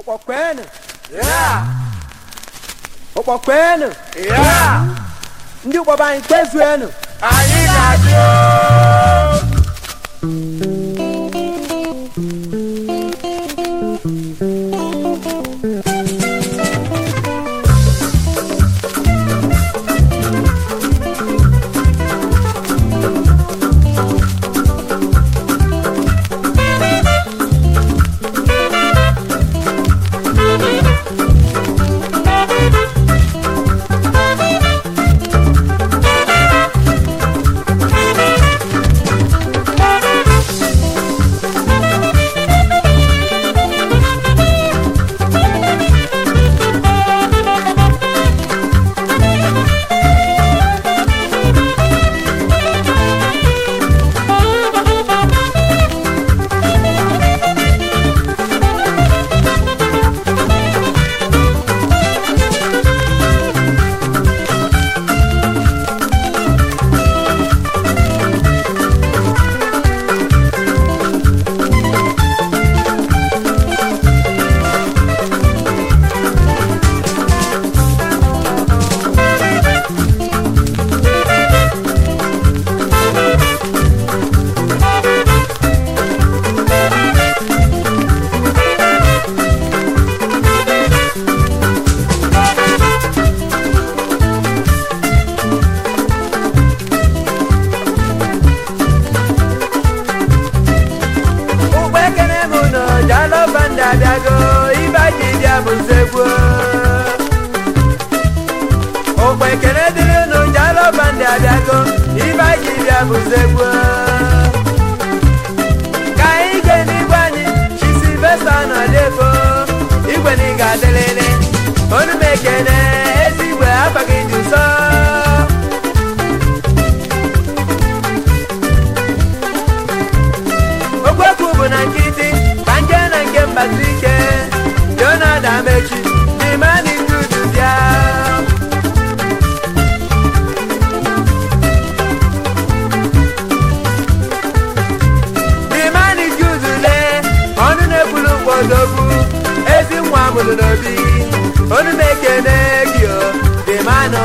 Op op kwenen. Ja. Op op kwenen. Ja. Ndị Baba anyị kpezuenu. Anyị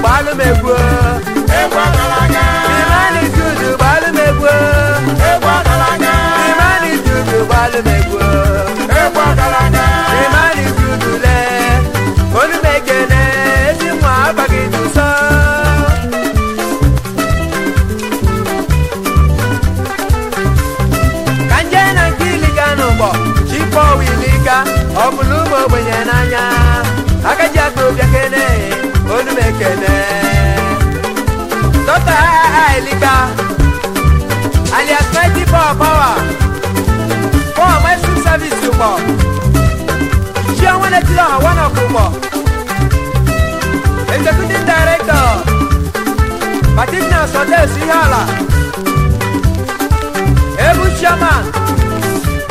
trabalho, nego. Ayala Ebu Chairman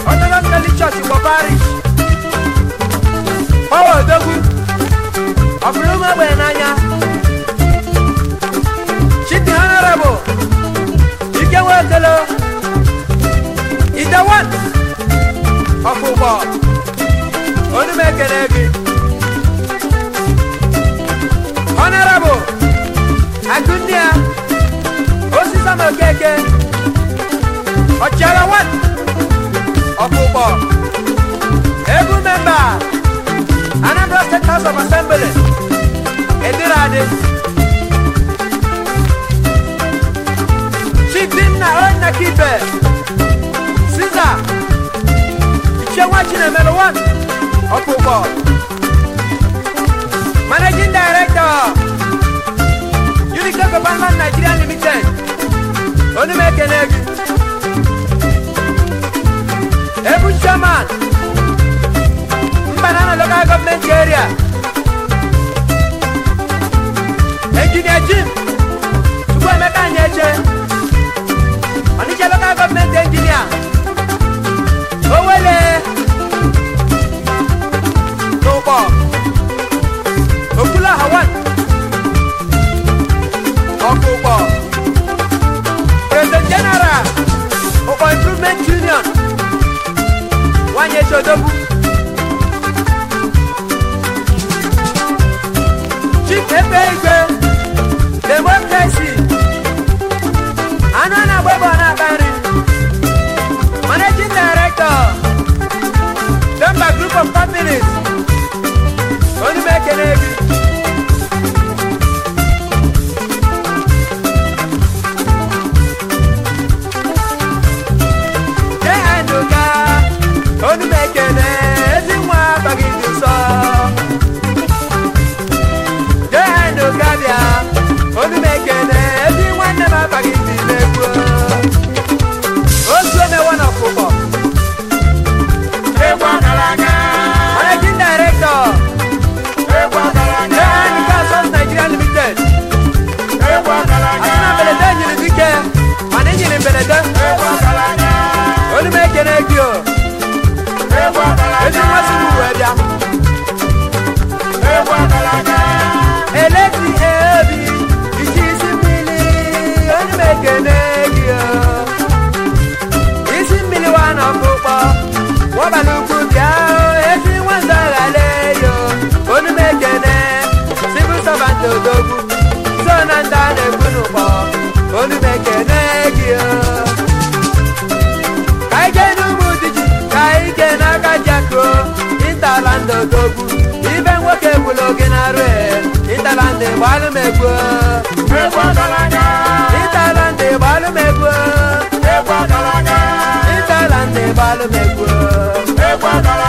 Honorable Nelly Church for Parish Power Dogu Ọ̀pọ̀lọpọ̀ ẹgbẹ́ n'anya Chidi Honorable Ikewe Ekele Idewan Ọ̀pụ̀gbọ̀ Onume ekele gị Honorable Akunnia gẹ́gẹ́ ọ̀chẹ́rẹ́ wọ́n ọ̀pọ̀pọ̀ egu mẹ́mbà Anambra State House of Assembly Edirade Chidinna Onyekibe Siza Ichewa Chinemelu wọ́n ọ̀pọ̀pọ̀. Government Area. Engineer Jim Chukwuemeka Anyeche Onitsha Local Government Engineer Owele Tòpọ̀ Òkúlà Hawan Ọ̀kùpọ̀ President General Ọkọ̀ Improvement Union Wanyeshe Odogwu. igbe demokrasi anụ a na-agba ebe ọ na-akparị managing director Demba group of companies gbalụ m egbuo ịtala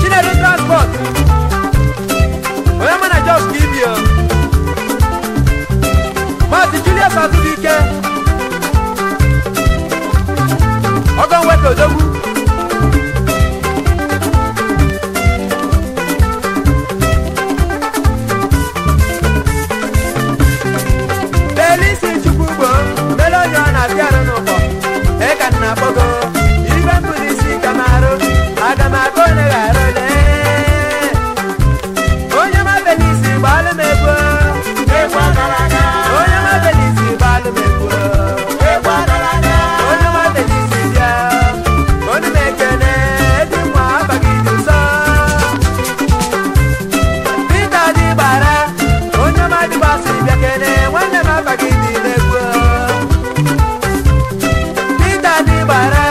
Chinedu transport onye mana jos ka ibi Maazị Julius Azubike ọgọ nweta odogwu bara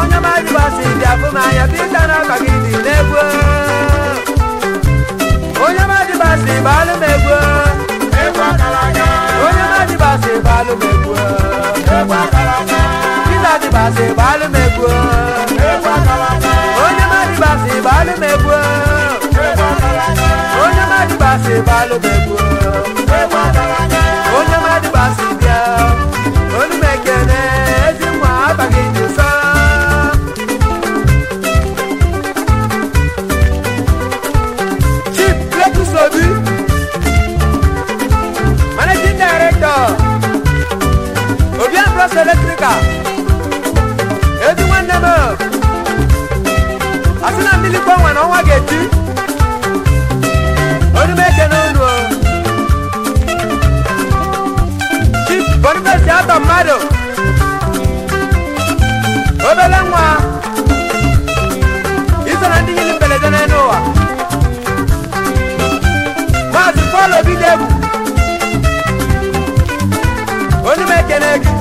onye mmadụ gbasi dị afụ m anya pita na ọkagidi n'egwu onye mmadụ gbasi gbalụ m egwu onye mmadụ gbasi gbalụ m egwu pita dị gbasi gbalụ m egwu onye mmadụ gbasi gbalụ m egwu onye mmadụ gbasi gbalụ m egwu mmadụ mmadụ obere nwa iso na ndị yiri mberede n'elu ụwa maazị pọl obi degbu onye m ekele gị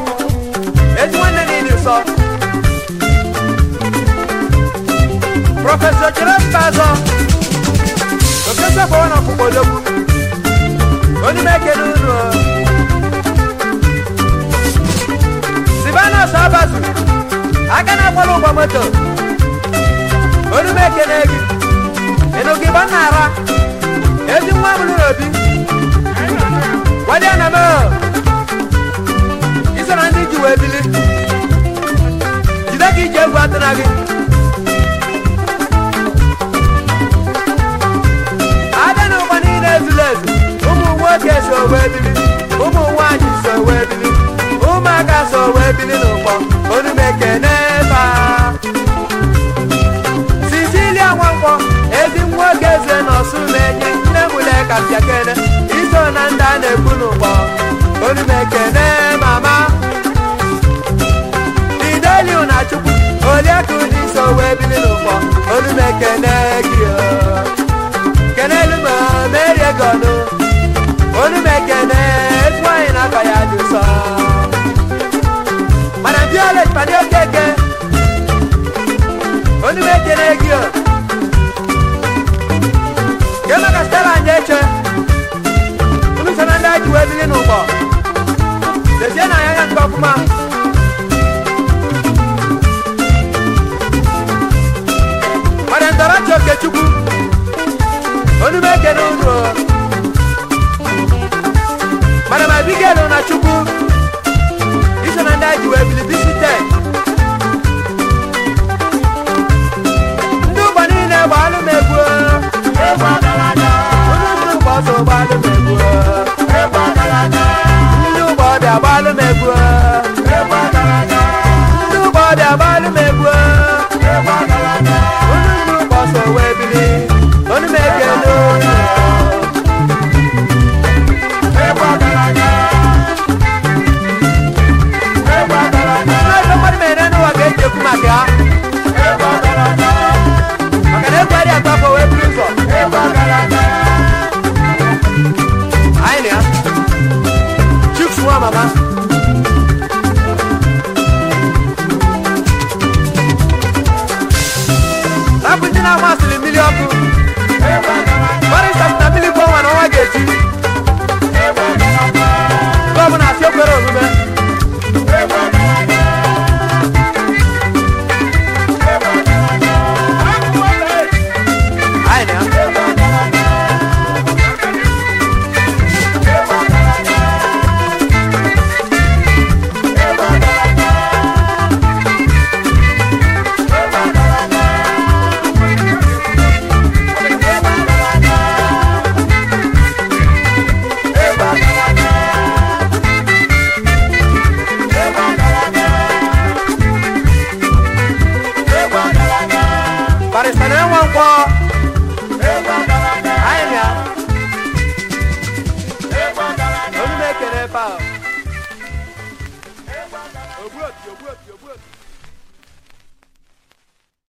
ezi nwanne na ịdị nsọ prọfesọ chere mba ọzọ okesa gbawa na ọkpụkpọ onye m ekele unu moto onu m ekene gị ịnụ gị bụ nara ezi nwa m lụrụ obi gwadịa na m isoro ndị ji wee bili jide ka iji egwu atụna gị abịa n'ụwa niile ezula ezu ụmụ nwoke so wee bili na-abịakele iso na ndị a na olu na